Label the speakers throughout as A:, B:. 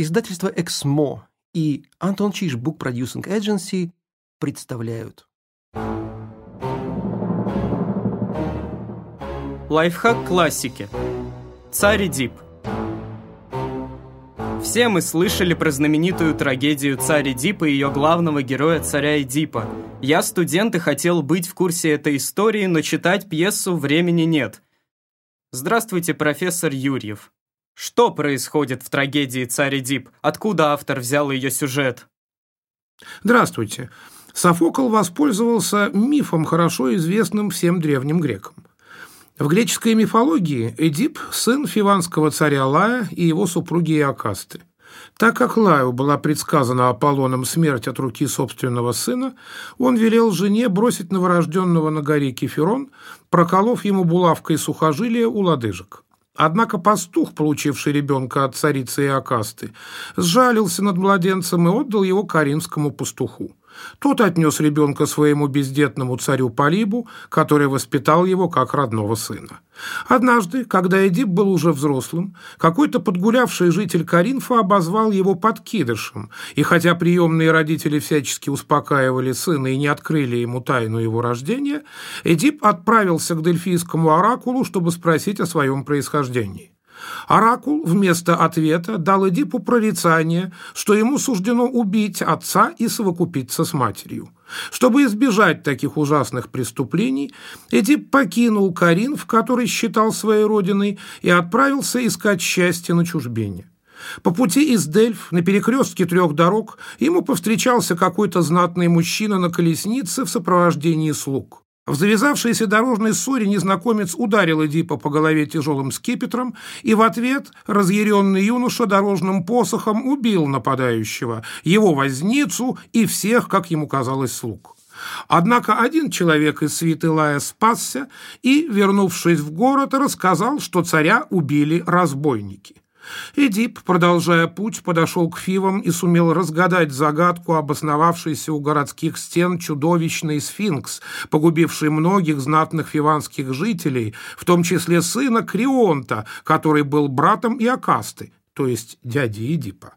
A: Издательство «Эксмо» и Антон Чиш Book Producing Agency представляют.
B: Лайфхак классики. Царь Эдип. Все мы слышали про знаменитую трагедию «Царь Эдип» и ее главного героя царя Эдипа. Я студент и хотел быть в курсе этой истории, но читать пьесу времени нет. Здравствуйте, профессор Юрьев. Что происходит в трагедии «Царь Эдип»? Откуда автор взял ее сюжет?
C: Здравствуйте. Софокл воспользовался мифом, хорошо известным всем древним грекам. В греческой мифологии Эдип – сын фиванского царя Лая и его супруги Иокасты. Так как Лаю была предсказана Аполлоном смерть от руки собственного сына, он велел жене бросить новорожденного на горе Кеферон, проколов ему булавкой сухожилия у лодыжек. Однако пастух, получивший ребенка от царицы Иокасты, сжалился над младенцем и отдал его каринскому пастуху. Тот отнес ребенка своему бездетному царю Полибу, который воспитал его как родного сына. Однажды, когда Эдип был уже взрослым, какой-то подгулявший житель Каринфа обозвал его подкидышем, и хотя приемные родители всячески успокаивали сына и не открыли ему тайну его рождения, Эдип отправился к дельфийскому оракулу, чтобы спросить о своем происхождении. Оракул вместо ответа дал Эдипу прорицание, что ему суждено убить отца и совокупиться с матерью. Чтобы избежать таких ужасных преступлений, Эдип покинул Карин, в который считал своей родиной, и отправился искать счастье на чужбине. По пути из Дельф на перекрестке трех дорог ему повстречался какой-то знатный мужчина на колеснице в сопровождении слуг. В завязавшейся дорожной ссоре незнакомец ударил Эдипа по голове тяжелым скипетром, и в ответ разъяренный юноша дорожным посохом убил нападающего, его возницу и всех, как ему казалось, слуг. Однако один человек из свиты Лая спасся и, вернувшись в город, рассказал, что царя убили разбойники. Эдип, продолжая путь, подошел к Фивам и сумел разгадать загадку обосновавшейся у городских стен чудовищный сфинкс, погубивший многих знатных фиванских жителей, в том числе сына Крионта, который был братом Иокасты, то есть дяди Эдипа.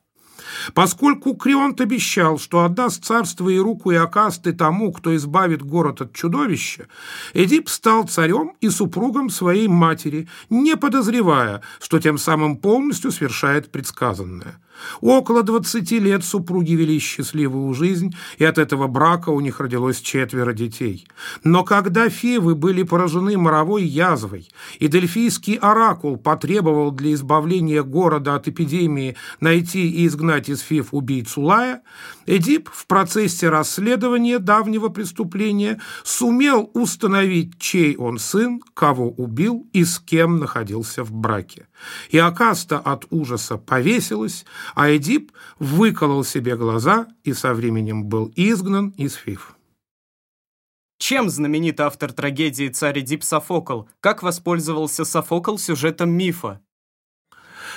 C: Поскольку Крионт обещал, что отдаст царство и руку Иокасты тому, кто избавит город от чудовища, Эдип стал царем и супругом своей матери, не подозревая, что тем самым полностью свершает предсказанное. Около двадцати лет супруги вели счастливую жизнь, и от этого брака у них родилось четверо детей. Но когда Фивы были поражены моровой язвой, и Дельфийский оракул потребовал для избавления города от эпидемии найти и изгнать из Фив убийцу Лая, Эдип в процессе расследования давнего преступления сумел установить, чей он сын, кого убил и с кем находился в браке. И Акаста от ужаса повесилась, а Эдип выколол себе глаза и со временем был изгнан из Фив.
B: Чем знаменит автор трагедии «Царь Эдип Софокл»? Как воспользовался Софокл сюжетом мифа?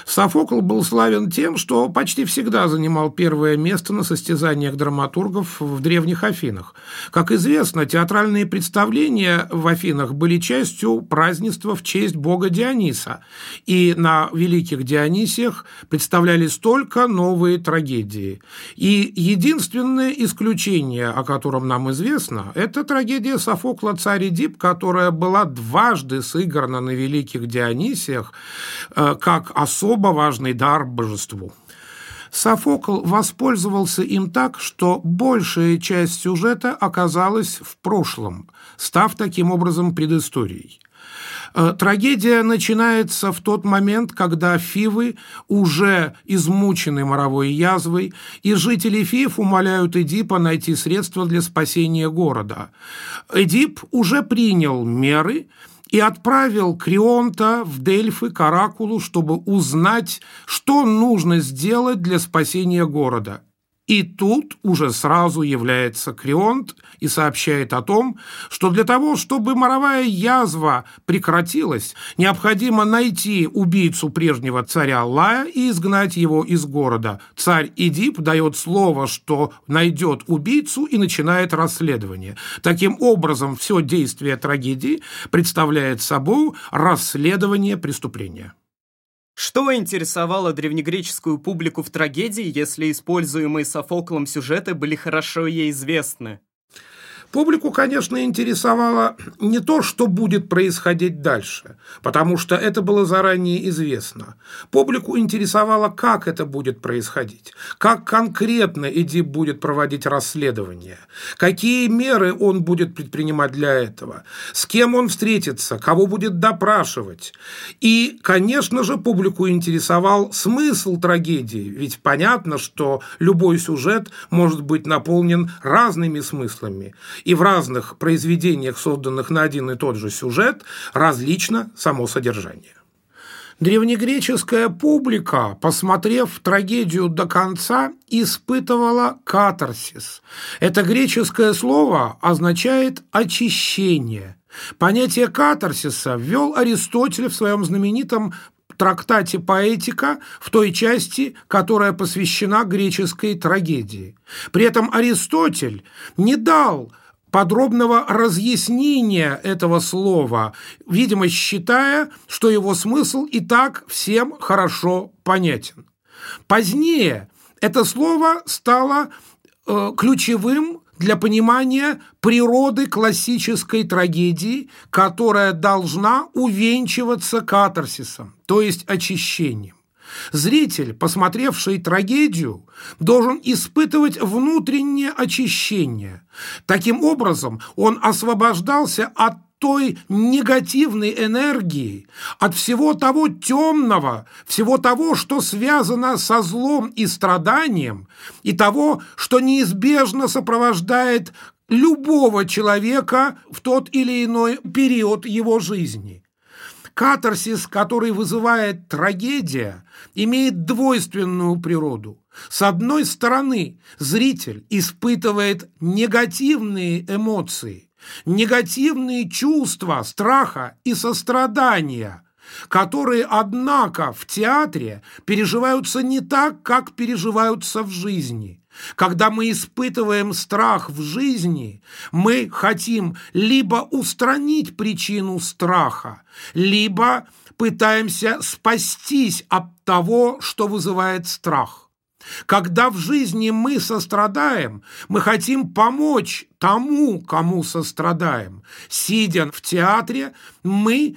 C: Софокл был славен тем, что почти всегда занимал первое место на состязаниях драматургов в древних Афинах. Как известно, театральные представления в Афинах были частью празднества в честь бога Диониса, и на великих Дионисиях представлялись только новые трагедии. И единственное исключение, о котором нам известно, это трагедия Софокла «Царь Эдип», которая была дважды сыграна на великих Дионисиях э, как особо особо важный дар божеству. Софокл воспользовался им так, что большая часть сюжета оказалась в прошлом, став таким образом предысторией. Э, трагедия начинается в тот момент, когда Фивы уже измучены моровой язвой, и жители Фив умоляют Эдипа найти средства для спасения города. Эдип уже принял меры – и отправил Крионта в Дельфы к Оракулу, чтобы узнать, что нужно сделать для спасения города. И тут уже сразу является Крионт и сообщает о том, что для того, чтобы моровая язва прекратилась, необходимо найти убийцу прежнего царя Лая и изгнать его из города. Царь Идип дает слово, что найдет убийцу и начинает расследование. Таким образом, все действие трагедии представляет собой расследование преступления.
B: Что интересовало древнегреческую публику в трагедии, если используемые Софоклом сюжеты были хорошо ей известны?
C: Публику, конечно, интересовало не то, что будет происходить дальше, потому что это было заранее известно. Публику интересовало, как это будет происходить, как конкретно Эдип будет проводить расследование, какие меры он будет предпринимать для этого, с кем он встретится, кого будет допрашивать. И, конечно же, публику интересовал смысл трагедии, ведь понятно, что любой сюжет может быть наполнен разными смыслами и в разных произведениях, созданных на один и тот же сюжет, различно само содержание. Древнегреческая публика, посмотрев трагедию до конца, испытывала катарсис. Это греческое слово означает «очищение». Понятие катарсиса ввел Аристотель в своем знаменитом трактате «Поэтика» в той части, которая посвящена греческой трагедии. При этом Аристотель не дал подробного разъяснения этого слова, видимо, считая, что его смысл и так всем хорошо понятен. Позднее это слово стало э, ключевым для понимания природы классической трагедии, которая должна увенчиваться катарсисом, то есть очищением. Зритель, посмотревший трагедию, должен испытывать внутреннее очищение. Таким образом, он освобождался от той негативной энергии, от всего того темного, всего того, что связано со злом и страданием, и того, что неизбежно сопровождает любого человека в тот или иной период его жизни. Катарсис, который вызывает трагедия, имеет двойственную природу. С одной стороны, зритель испытывает негативные эмоции, негативные чувства страха и сострадания, которые, однако, в театре переживаются не так, как переживаются в жизни – когда мы испытываем страх в жизни, мы хотим либо устранить причину страха, либо пытаемся спастись от того, что вызывает страх. Когда в жизни мы сострадаем, мы хотим помочь тому, кому сострадаем. Сидя в театре, мы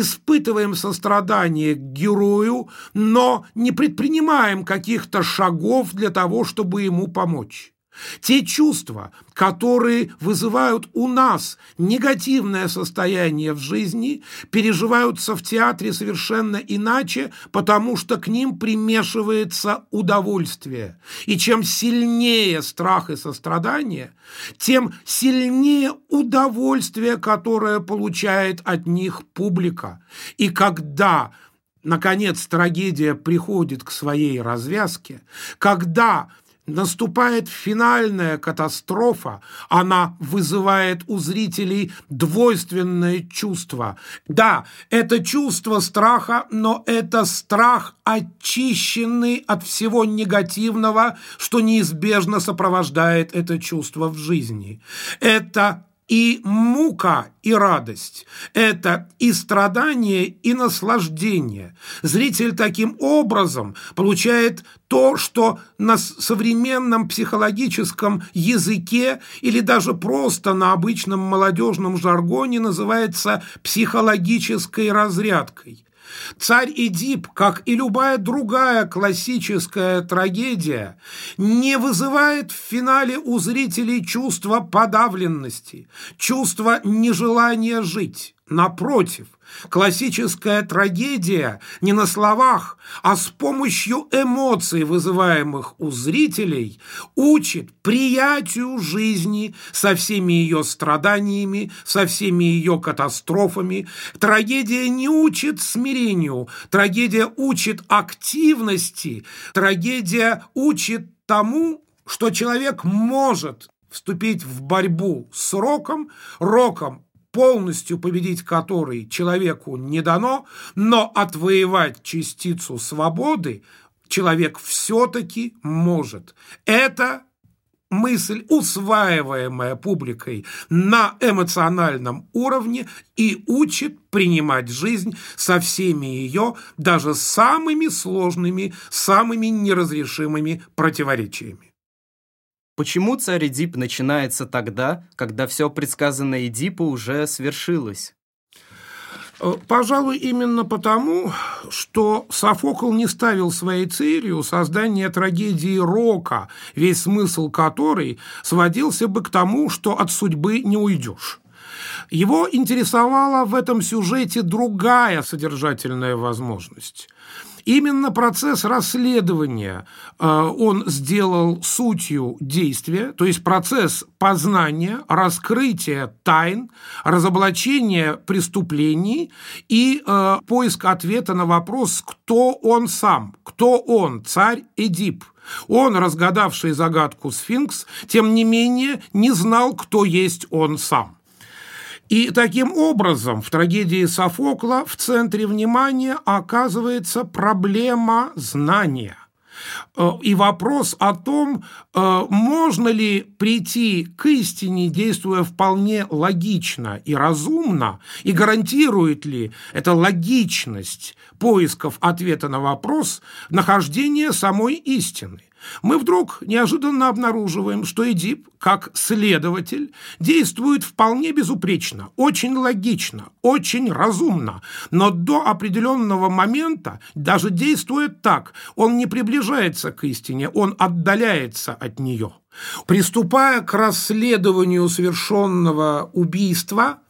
C: испытываем сострадание к герою, но не предпринимаем каких-то шагов для того, чтобы ему помочь. Те чувства, которые вызывают у нас негативное состояние в жизни, переживаются в театре совершенно иначе, потому что к ним примешивается удовольствие. И чем сильнее страх и сострадание, тем сильнее удовольствие, которое получает от них публика. И когда наконец трагедия приходит к своей развязке, когда Наступает финальная катастрофа, она вызывает у зрителей двойственное чувство. Да, это чувство страха, но это страх, очищенный от всего негативного, что неизбежно сопровождает это чувство в жизни. Это и мука, и радость. Это и страдание, и наслаждение. Зритель таким образом получает то, что на современном психологическом языке или даже просто на обычном молодежном жаргоне называется психологической разрядкой. Царь Эдип, как и любая другая классическая трагедия, не вызывает в финале у зрителей чувства подавленности, чувства нежелания жить. Напротив, классическая трагедия не на словах, а с помощью эмоций, вызываемых у зрителей, учит приятию жизни со всеми ее страданиями, со всеми ее катастрофами. Трагедия не учит смирению, трагедия учит активности, трагедия учит тому, что человек может вступить в борьбу с роком, роком полностью победить который человеку не дано, но отвоевать частицу свободы человек все-таки может. Это мысль, усваиваемая публикой на эмоциональном уровне и учит принимать жизнь со всеми ее, даже самыми сложными, самыми неразрешимыми противоречиями.
B: Почему царь Эдип начинается тогда, когда все предсказанное Эдипу уже свершилось?
C: Э, пожалуй, именно потому, что Софокл не ставил своей целью создание трагедии Рока, весь смысл которой сводился бы к тому, что от судьбы не уйдешь. Его интересовала в этом сюжете другая содержательная возможность. Именно процесс расследования э, он сделал сутью действия, то есть процесс познания, раскрытия тайн, разоблачения преступлений и э, поиск ответа на вопрос, кто он сам, кто он, царь Эдип. Он, разгадавший загадку сфинкс, тем не менее не знал, кто есть он сам. И таким образом в трагедии Софокла в центре внимания оказывается проблема знания. Э, и вопрос о том, э, можно ли прийти к истине, действуя вполне логично и разумно, и гарантирует ли эта логичность поисков ответа на вопрос нахождение самой истины мы вдруг неожиданно обнаруживаем, что Эдип, как следователь, действует вполне безупречно, очень логично, очень разумно, но до определенного момента даже действует так, он не приближается к истине, он отдаляется от нее. Приступая к расследованию совершенного убийства,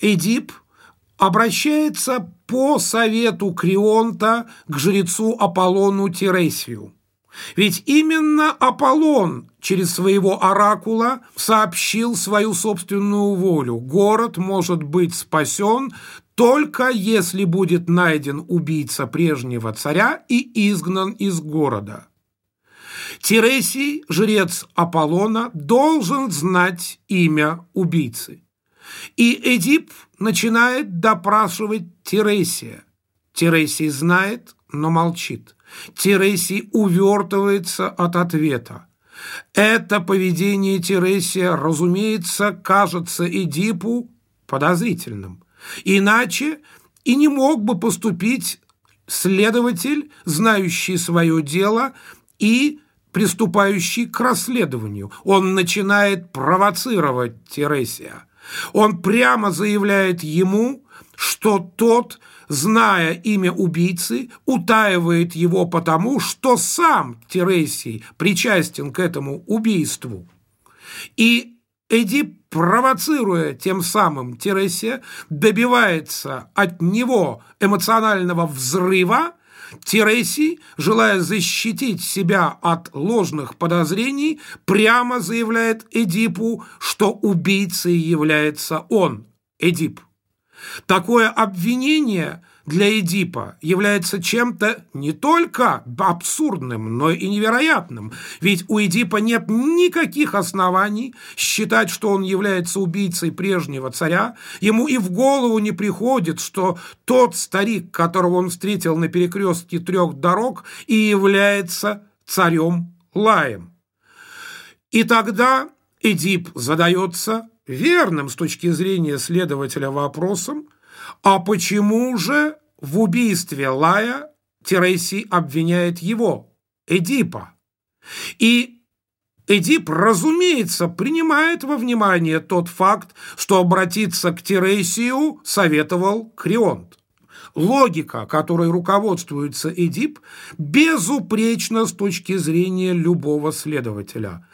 C: Эдип обращается по совету Крионта к жрецу Аполлону Тересию – ведь именно Аполлон через своего оракула сообщил свою собственную волю. Город может быть спасен только если будет найден убийца прежнего царя и изгнан из города. Тересий, жрец Аполлона, должен знать имя убийцы. И Эдип начинает допрашивать Тересия. Тересий знает, но молчит. Тересий увертывается от ответа. Это поведение Тересия, разумеется, кажется Эдипу подозрительным. Иначе и не мог бы поступить следователь, знающий свое дело и приступающий к расследованию. Он начинает провоцировать Тересия. Он прямо заявляет ему, что тот – зная имя убийцы, утаивает его потому, что сам Тересий причастен к этому убийству. И Эдип, провоцируя тем самым Тересия, добивается от него эмоционального взрыва, Тересий, желая защитить себя от ложных подозрений, прямо заявляет Эдипу, что убийцей является он, Эдип. Такое обвинение для Эдипа является чем-то не только абсурдным, но и невероятным. Ведь у Эдипа нет никаких оснований считать, что он является убийцей прежнего царя. Ему и в голову не приходит, что тот старик, которого он встретил на перекрестке трех дорог, и является царем Лаем. И тогда Эдип задается верным с точки зрения следователя вопросом, а почему же в убийстве Лая Тересий обвиняет его, Эдипа? И Эдип, разумеется, принимает во внимание тот факт, что обратиться к Тересию советовал Крионт. Логика, которой руководствуется Эдип, безупречна с точки зрения любого следователя.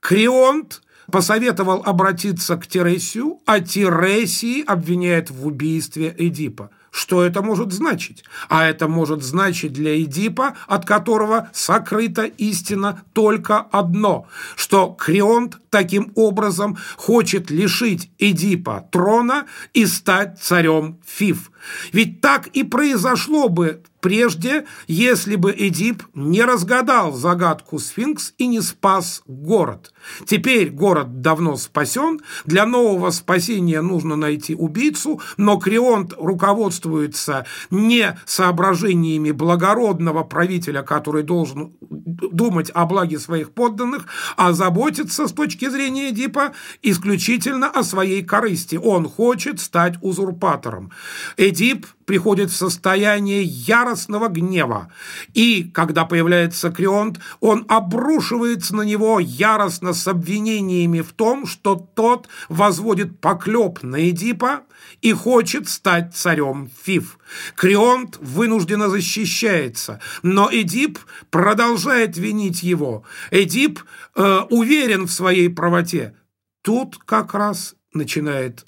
C: Крионт – посоветовал обратиться к Тересию, а Тересий обвиняет в убийстве Эдипа. Что это может значить? А это может значить для Эдипа, от которого сокрыта истина только одно, что Крионт таким образом хочет лишить Эдипа трона и стать царем Фив. Ведь так и произошло бы прежде, если бы Эдип не разгадал загадку сфинкс и не спас город. Теперь город давно спасен, для нового спасения нужно найти убийцу, но Крионт руководствуется не соображениями благородного правителя, который должен думать о благе своих подданных, а заботиться с точки зрения Эдипа исключительно о своей корысти. Он хочет стать узурпатором. Эдип приходит в состояние яростного гнева. И, когда появляется Крионт, он обрушивается на него яростно с обвинениями в том, что тот возводит поклеп на Эдипа и хочет стать царем Фив. Крионт вынужденно защищается, но Эдип продолжает винить его. Эдип э, уверен в своей правоте. Тут как раз начинает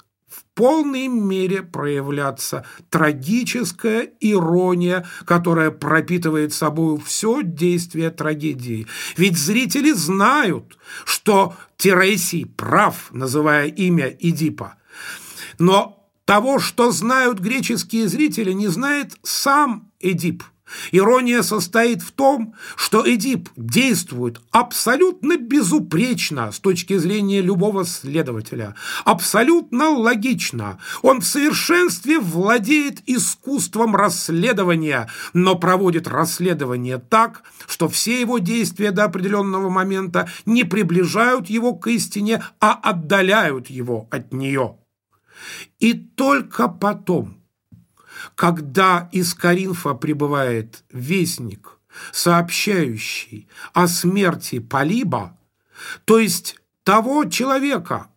C: полной мере проявляться трагическая ирония, которая пропитывает собой все действие трагедии. Ведь зрители знают, что Тересий прав, называя имя Эдипа. Но того, что знают греческие зрители, не знает сам Эдип – Ирония состоит в том, что Эдип действует абсолютно безупречно с точки зрения любого следователя, абсолютно логично. Он в совершенстве владеет искусством расследования, но проводит расследование так, что все его действия до определенного момента не приближают его к истине, а отдаляют его от нее. И только потом – когда из Каринфа прибывает вестник, сообщающий о смерти Полиба, то есть того человека,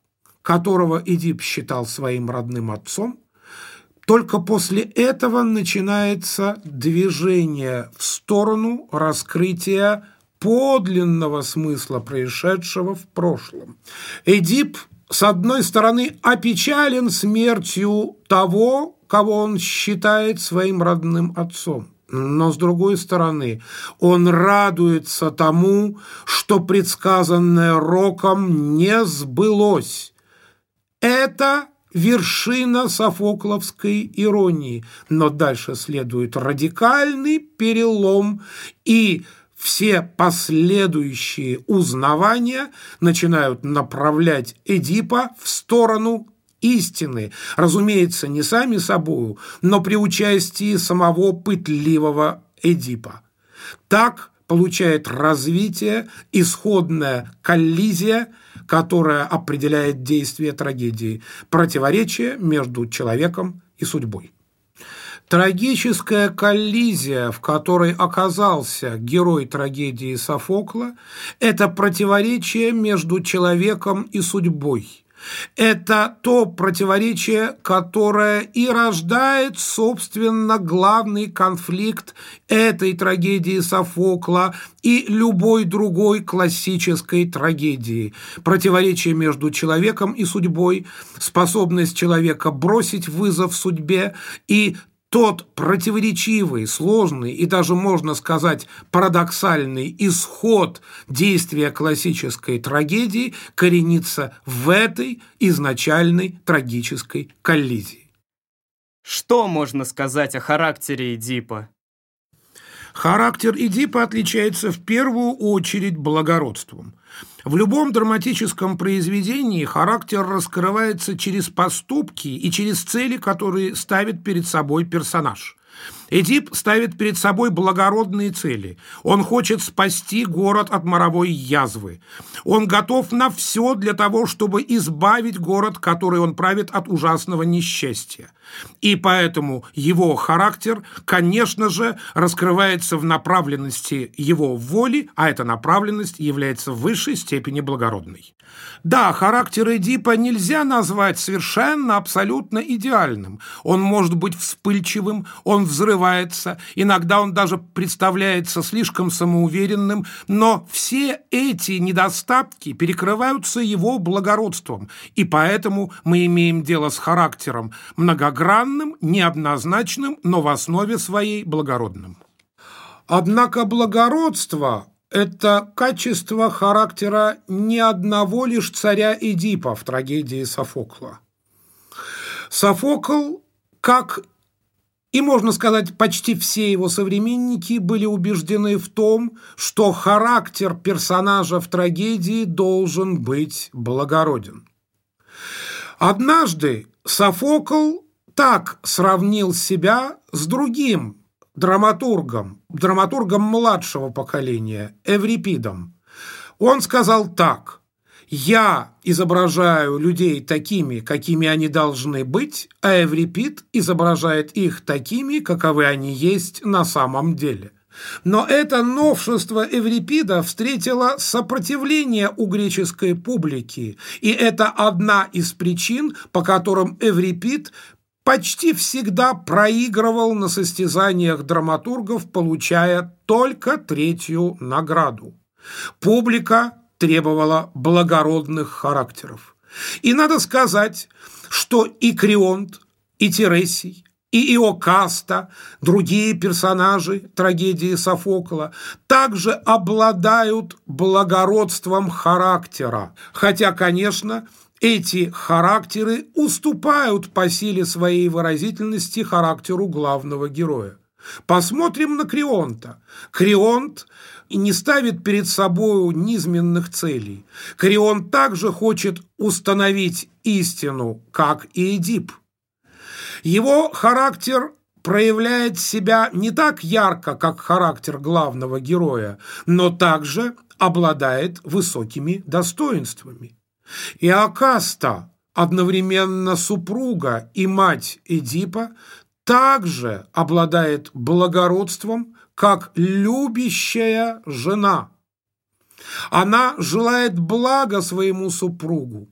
C: которого Эдип считал своим родным отцом, только после этого начинается движение в сторону раскрытия подлинного смысла происшедшего в прошлом. Эдип, с одной стороны, опечален смертью того, кого он считает своим родным отцом. Но, с другой стороны, он радуется тому, что предсказанное Роком не сбылось. Это вершина софокловской иронии, но дальше следует радикальный перелом, и все последующие узнавания начинают направлять Эдипа в сторону истины, разумеется, не сами собою, но при участии самого пытливого Эдипа. Так получает развитие исходная коллизия, которая определяет действие трагедии, противоречие между человеком и судьбой. Трагическая коллизия, в которой оказался герой трагедии Софокла, это противоречие между человеком и судьбой – это то противоречие, которое и рождает, собственно, главный конфликт этой трагедии Софокла и любой другой классической трагедии. Противоречие между человеком и судьбой, способность человека бросить вызов судьбе и тот противоречивый, сложный и даже, можно сказать, парадоксальный исход действия классической трагедии коренится в этой изначальной трагической коллизии.
B: Что можно сказать о характере Эдипа?
C: Характер Эдипа отличается в первую очередь благородством. В любом драматическом произведении характер раскрывается через поступки и через цели, которые ставит перед собой персонаж. Эдип ставит перед собой благородные цели. Он хочет спасти город от моровой язвы. Он готов на все для того, чтобы избавить город, который он правит, от ужасного несчастья. И поэтому его характер, конечно же, раскрывается в направленности его воли, а эта направленность является в высшей степени благородной. Да, характер Эдипа нельзя назвать совершенно абсолютно идеальным. Он может быть вспыльчивым, он взрывается, иногда он даже представляется слишком самоуверенным, но все эти недостатки перекрываются его благородством, и поэтому мы имеем дело с характером многогранным, неоднозначным, но в основе своей благородным. Однако благородство это качество характера не одного лишь царя Эдипа в трагедии Софокла. Софокл, как и, можно сказать, почти все его современники были убеждены в том, что характер персонажа в трагедии должен быть благороден. Однажды Софокл так сравнил себя с другим драматургом, драматургом младшего поколения, Эврипидом. Он сказал так. «Я изображаю людей такими, какими они должны быть, а Эврипид изображает их такими, каковы они есть на самом деле». Но это новшество Эврипида встретило сопротивление у греческой публики, и это одна из причин, по которым Эврипид почти всегда проигрывал на состязаниях драматургов, получая только третью награду. Публика требовала благородных характеров. И надо сказать, что и Крионт, и Тересий, и Иокаста, другие персонажи трагедии Софокла, также обладают благородством характера, хотя, конечно, эти характеры уступают по силе своей выразительности характеру главного героя. Посмотрим на Крионта. Крионт не ставит перед собой низменных целей. Крион также хочет установить истину, как и Эдип. Его характер проявляет себя не так ярко, как характер главного героя, но также обладает высокими достоинствами. И Акаста, одновременно супруга и мать Эдипа, также обладает благородством, как любящая жена. Она желает блага своему супругу.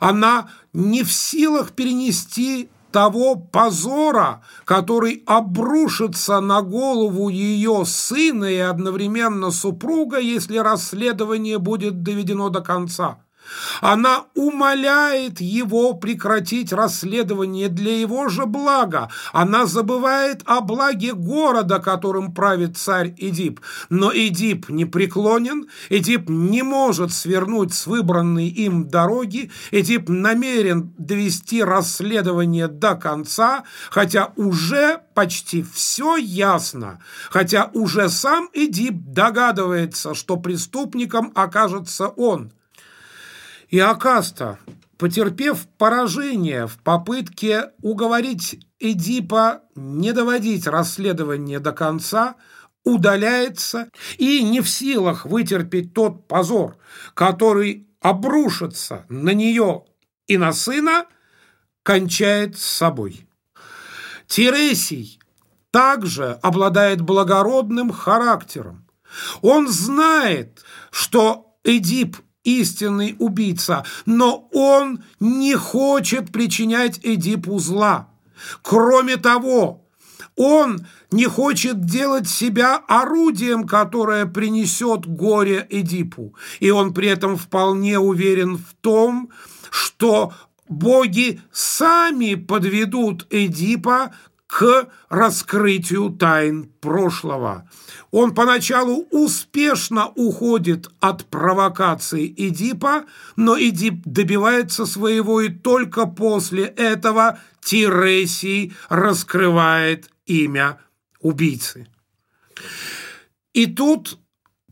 C: Она не в силах перенести того позора, который обрушится на голову ее сына и одновременно супруга, если расследование будет доведено до конца. Она умоляет его прекратить расследование для его же блага. Она забывает о благе города, которым правит царь Эдип. Но Эдип не преклонен, Эдип не может свернуть с выбранной им дороги, Эдип намерен довести расследование до конца, хотя уже почти все ясно, хотя уже сам Эдип догадывается, что преступником окажется он – и Акаста, потерпев поражение в попытке уговорить Эдипа не доводить расследование до конца, удаляется и не в силах вытерпеть тот позор, который обрушится на нее и на сына, кончает с собой. Тересий также обладает благородным характером. Он знает, что Эдип истинный убийца, но он не хочет причинять Эдипу зла. Кроме того, он не хочет делать себя орудием, которое принесет горе Эдипу, и он при этом вполне уверен в том, что боги сами подведут Эдипа к раскрытию тайн прошлого. Он поначалу успешно уходит от провокации Эдипа, но Эдип добивается своего, и только после этого Тиресий раскрывает имя убийцы. И тут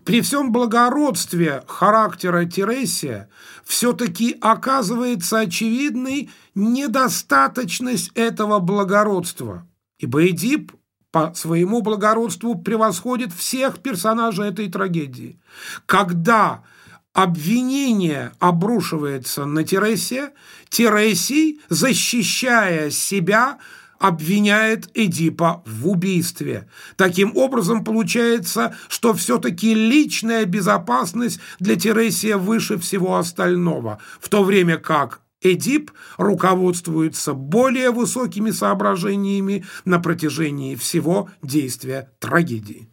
C: при всем благородстве характера Тересия все-таки оказывается очевидной недостаточность этого благородства, ибо Эдип по своему благородству превосходит всех персонажей этой трагедии. Когда обвинение обрушивается на Тересия, Тересий, защищая себя, обвиняет Эдипа в убийстве. Таким образом, получается, что все-таки личная безопасность для Тересия выше всего остального, в то время как Эдип руководствуется более высокими соображениями на протяжении всего действия трагедии.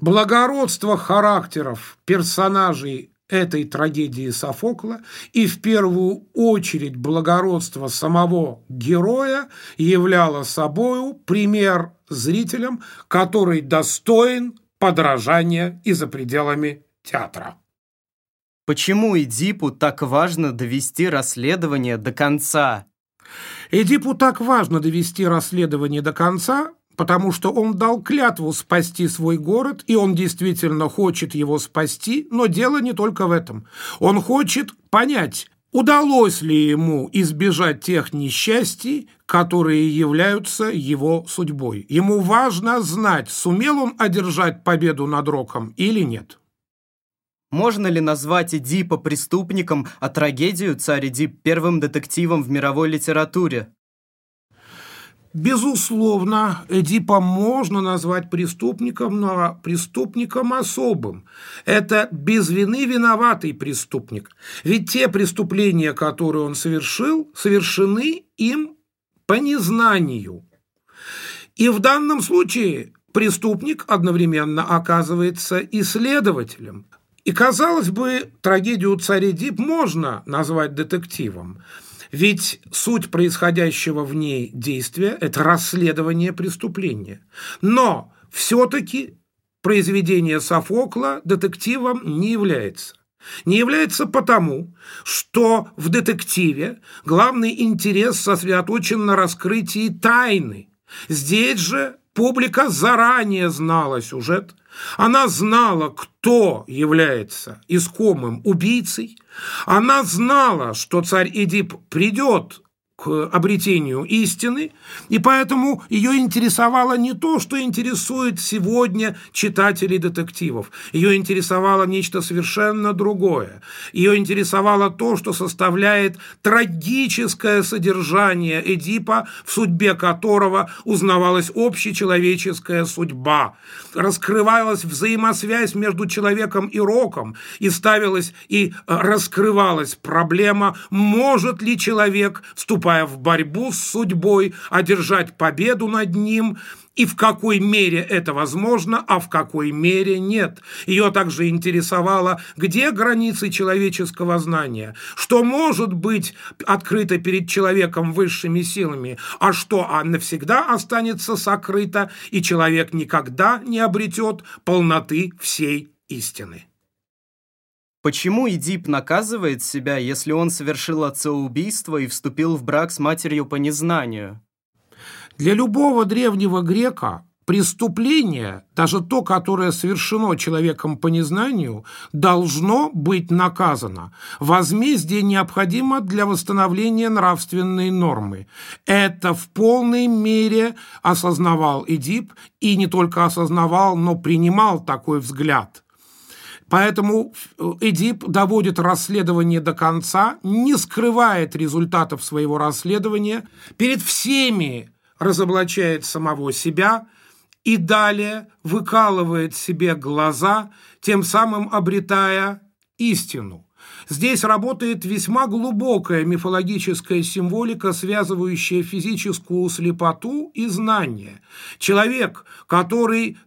C: Благородство характеров персонажей этой трагедии Софокла и в первую очередь благородство самого героя являло собою пример зрителям, который достоин подражания и за пределами театра.
B: Почему Эдипу так важно довести расследование до конца?
C: Эдипу так важно довести расследование до конца, потому что он дал клятву спасти свой город, и он действительно хочет его спасти, но дело не только в этом. Он хочет понять, Удалось ли ему избежать тех несчастий, которые являются его судьбой? Ему важно знать, сумел он одержать победу над Роком или нет.
B: Можно ли назвать Эдипа преступником, а трагедию «Царь Эдип» первым детективом в мировой литературе?
C: Безусловно, Эдипа можно назвать преступником, но преступником особым. Это без вины виноватый преступник. Ведь те преступления, которые он совершил, совершены им по незнанию. И в данном случае преступник одновременно оказывается исследователем. И, казалось бы, трагедию «Царь Эдип» можно назвать детективом – ведь суть происходящего в ней действия – это расследование преступления. Но все-таки произведение Софокла детективом не является. Не является потому, что в детективе главный интерес сосредоточен на раскрытии тайны. Здесь же публика заранее знала сюжет, она знала, кто является искомым убийцей. Она знала, что царь Эдип придет к обретению истины, и поэтому ее интересовало не то, что интересует сегодня читателей детективов. Ее интересовало нечто совершенно другое. Ее интересовало то, что составляет трагическое содержание Эдипа, в судьбе которого узнавалась общечеловеческая судьба. Раскрывалась взаимосвязь между человеком и роком, и ставилась и раскрывалась проблема, может ли человек вступать вступая в борьбу с судьбой, одержать победу над ним, и в какой мере это возможно, а в какой мере нет. Ее также интересовало, где границы человеческого знания, что может быть открыто перед человеком высшими силами, а что навсегда останется сокрыто, и человек никогда не обретет полноты всей истины.
B: Почему Эдип наказывает себя, если он совершил отцеубийство и вступил в брак с матерью по незнанию?
C: Для любого древнего грека преступление, даже то, которое совершено человеком по незнанию, должно быть наказано. Возмездие необходимо для восстановления нравственной нормы. Это в полной мере осознавал Эдип, и не только осознавал, но принимал такой взгляд – Поэтому э, Эдип доводит расследование до конца, не скрывает результатов своего расследования, перед всеми разоблачает самого себя и далее выкалывает себе глаза, тем самым обретая истину. Здесь работает весьма глубокая мифологическая символика, связывающая физическую слепоту и знание. Человек, который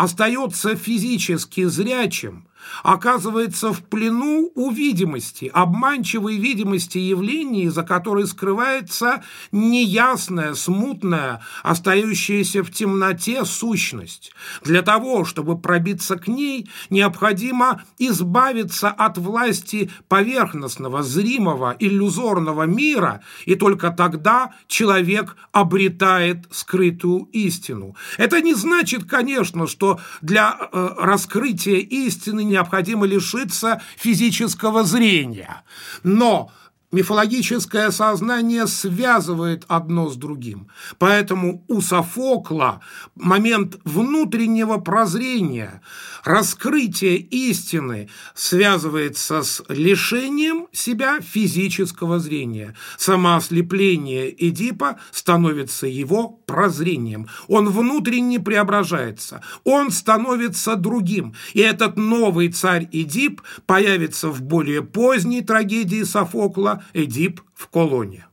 C: остается физически зрячим, оказывается в плену у видимости, обманчивой видимости явлений, за которой скрывается неясная, смутная, остающаяся в темноте сущность. Для того, чтобы пробиться к ней, необходимо избавиться от власти поверхностного, зримого, иллюзорного мира, и только тогда человек обретает скрытую истину. Это не значит, конечно, что для э, раскрытия истины необходимо лишиться физического зрения. Но Мифологическое сознание связывает одно с другим. Поэтому у Софокла момент внутреннего прозрения, раскрытия истины связывается с лишением себя физического зрения. Самоослепление Эдипа становится его прозрением. Он внутренне преображается. Он становится другим. И этот новый царь Эдип появится в более поздней трагедии Софокла Эдип в колонне.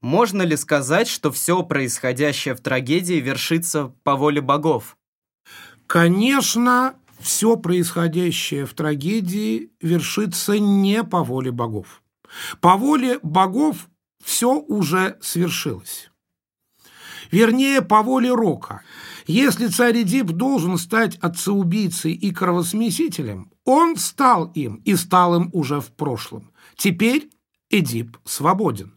B: Можно ли сказать, что все происходящее в трагедии вершится по воле богов?
C: Конечно, все происходящее в трагедии вершится не по воле богов. По воле богов все уже свершилось. Вернее, по воле Рока. Если царь Эдип должен стать отцеубийцей и кровосмесителем, он стал им и стал им уже в прошлом. Теперь Эдип свободен.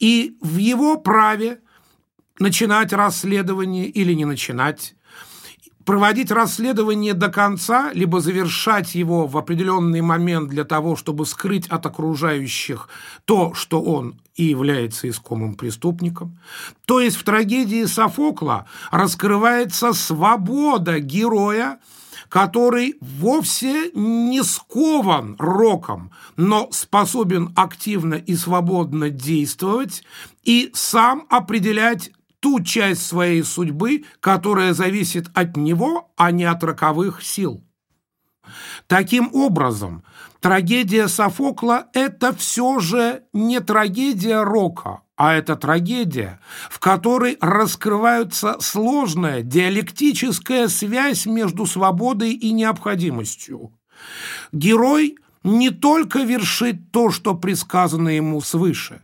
C: И в его праве начинать расследование или не начинать, проводить расследование до конца, либо завершать его в определенный момент для того, чтобы скрыть от окружающих то, что он и является искомым преступником. То есть в трагедии Софокла раскрывается свобода героя, который вовсе не скован роком, но способен активно и свободно действовать и сам определять ту часть своей судьбы, которая зависит от него, а не от роковых сил. Таким образом, трагедия Софокла – это все же не трагедия Рока, а это трагедия, в которой раскрывается сложная диалектическая связь между свободой и необходимостью. Герой не только вершит то, что предсказано ему свыше.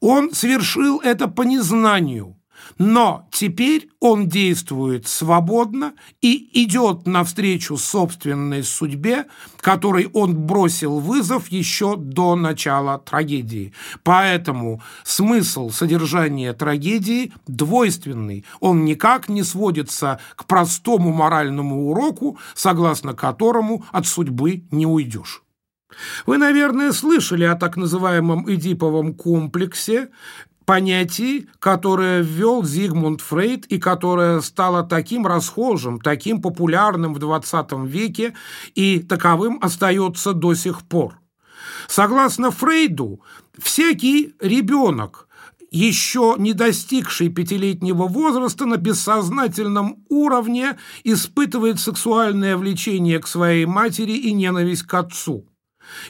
C: Он совершил это по незнанию – но теперь он действует свободно и идет навстречу собственной судьбе, которой он бросил вызов еще до начала трагедии. Поэтому смысл содержания трагедии двойственный. Он никак не сводится к простому моральному уроку, согласно которому от судьбы не уйдешь. Вы, наверное, слышали о так называемом Эдиповом комплексе, понятий, которое ввел Зигмунд Фрейд и которое стало таким расхожим, таким популярным в XX веке и таковым остается до сих пор. Согласно Фрейду, всякий ребенок, еще не достигший пятилетнего возраста, на бессознательном уровне испытывает сексуальное влечение к своей матери и ненависть к отцу.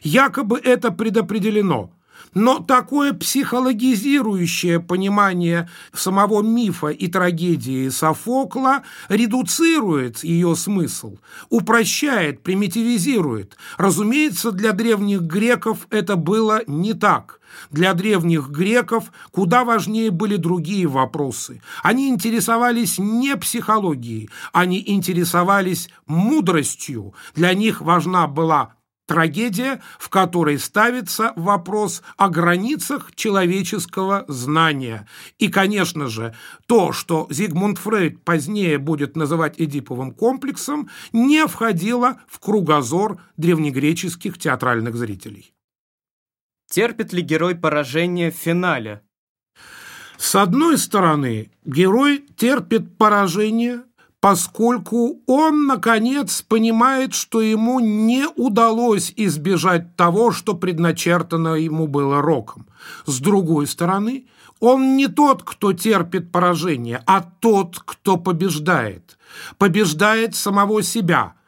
C: Якобы это предопределено – но такое психологизирующее понимание самого мифа и трагедии Софокла редуцирует ее смысл, упрощает, примитивизирует. Разумеется, для древних греков это было не так. Для древних греков куда важнее были другие вопросы. Они интересовались не психологией, они интересовались мудростью. Для них важна была Трагедия, в которой ставится вопрос о границах человеческого знания. И, конечно же, то, что Зигмунд Фрейд позднее будет называть Эдиповым комплексом, не входило в кругозор древнегреческих театральных зрителей.
B: Терпит ли герой поражение в финале?
C: С одной стороны, герой терпит поражение поскольку он, наконец, понимает, что ему не удалось избежать того, что предначертано ему было роком. С другой стороны, он не тот, кто терпит поражение, а тот, кто побеждает. Побеждает самого себя –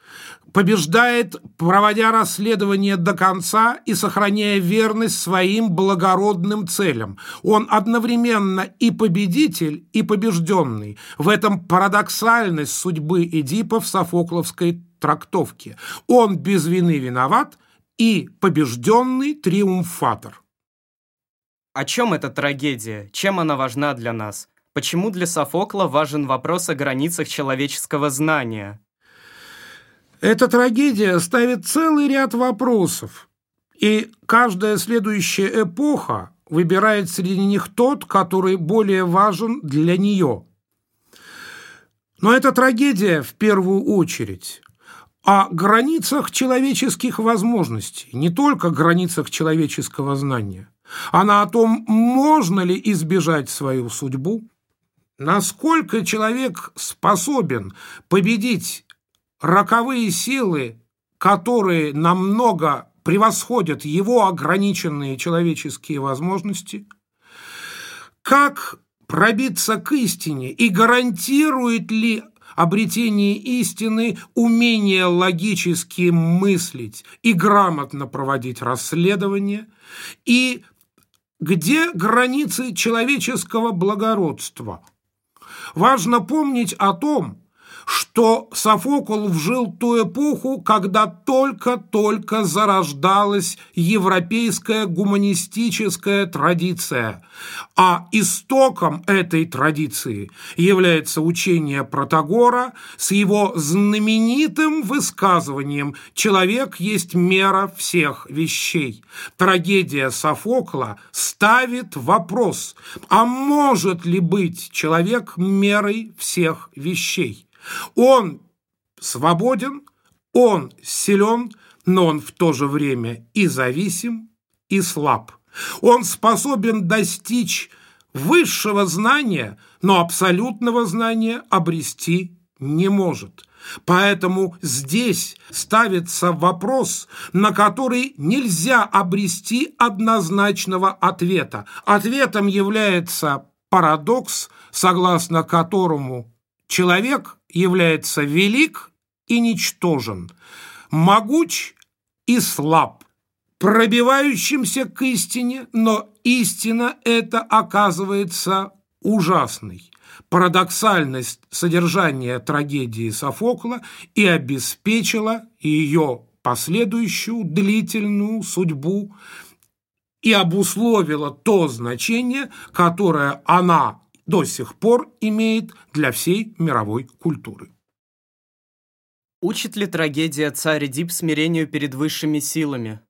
C: побеждает, проводя расследование до конца и сохраняя верность своим благородным целям. Он одновременно и победитель, и побежденный. В этом парадоксальность судьбы Эдипа в софокловской трактовке. Он без вины виноват и побежденный триумфатор.
B: О чем эта трагедия? Чем она важна для нас? Почему для Софокла важен вопрос о границах человеческого знания?
C: Эта трагедия ставит целый ряд вопросов, и каждая следующая эпоха выбирает среди них тот, который более важен для нее. Но эта трагедия в первую очередь о границах человеческих возможностей, не только границах человеческого знания. Она о том, можно ли избежать свою судьбу, насколько человек способен победить роковые силы, которые намного превосходят его ограниченные человеческие возможности, как пробиться к истине и гарантирует ли обретение истины умение логически мыслить и грамотно проводить расследование, и где границы человеческого благородства. Важно помнить о том, что Софокл вжил ту эпоху, когда только-только зарождалась европейская гуманистическая традиция, а истоком этой традиции является учение Протагора с его знаменитым высказыванием «Человек есть мера всех вещей». Трагедия Софокла ставит вопрос, а может ли быть человек мерой всех вещей? Он свободен, он силен, но он в то же время и зависим, и слаб. Он способен достичь высшего знания, но абсолютного знания обрести не может. Поэтому здесь ставится вопрос, на который нельзя обрести однозначного ответа. Ответом является парадокс, согласно которому человек является велик и ничтожен, могуч и слаб, пробивающимся к истине, но истина эта оказывается ужасной. Парадоксальность содержания трагедии Софокла и обеспечила ее последующую длительную судьбу и обусловила то значение, которое она до сих пор имеет для всей мировой культуры.
B: Учит ли трагедия царь Эдип смирению перед высшими силами?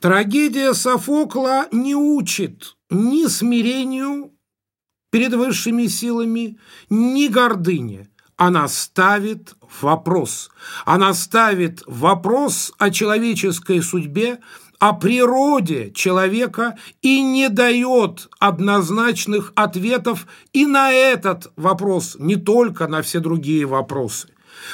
C: Трагедия Софокла не учит ни смирению перед высшими силами, ни гордыне. Она ставит вопрос. Она ставит вопрос о человеческой судьбе, о природе человека и не дает однозначных ответов и на этот вопрос, не только на все другие вопросы.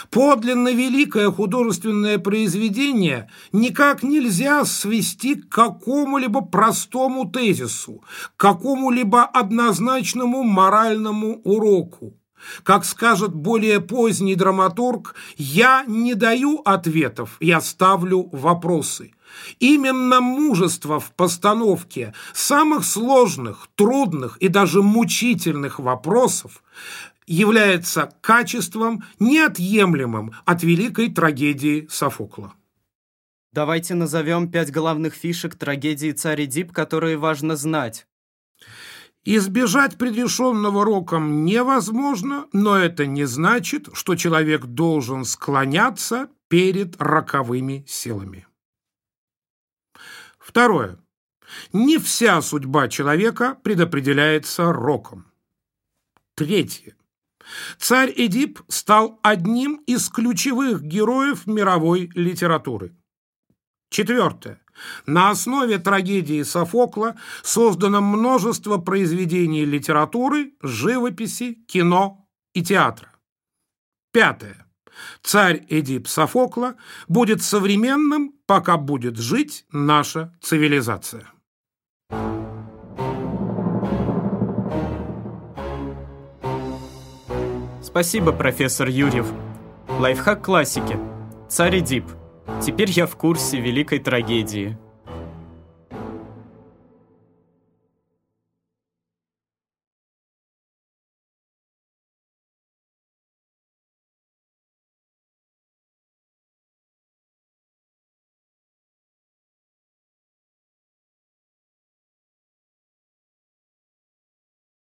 C: Подлинно великое художественное произведение никак нельзя свести к какому-либо простому тезису, к какому-либо однозначному моральному уроку. Как скажет более поздний драматург, я не даю ответов, я ставлю вопросы. Именно мужество в постановке самых сложных, трудных и даже мучительных вопросов является качеством неотъемлемым от великой трагедии Софокла.
B: Давайте назовем пять главных фишек трагедии «Царь Эдип», которые важно знать.
C: Избежать предрешенного роком невозможно, но это не значит, что человек должен склоняться перед роковыми силами. Второе. Не вся судьба человека предопределяется роком. Третье. Царь Эдип стал одним из ключевых героев мировой литературы. Четвертое. На основе трагедии Софокла создано множество произведений литературы, живописи, кино и театра. Пятое. Царь Эдип Софокла будет современным, пока будет жить наша цивилизация.
B: Спасибо, профессор Юрьев. Лайфхак классики. Царь Эдип. Теперь я в курсе великой трагедии.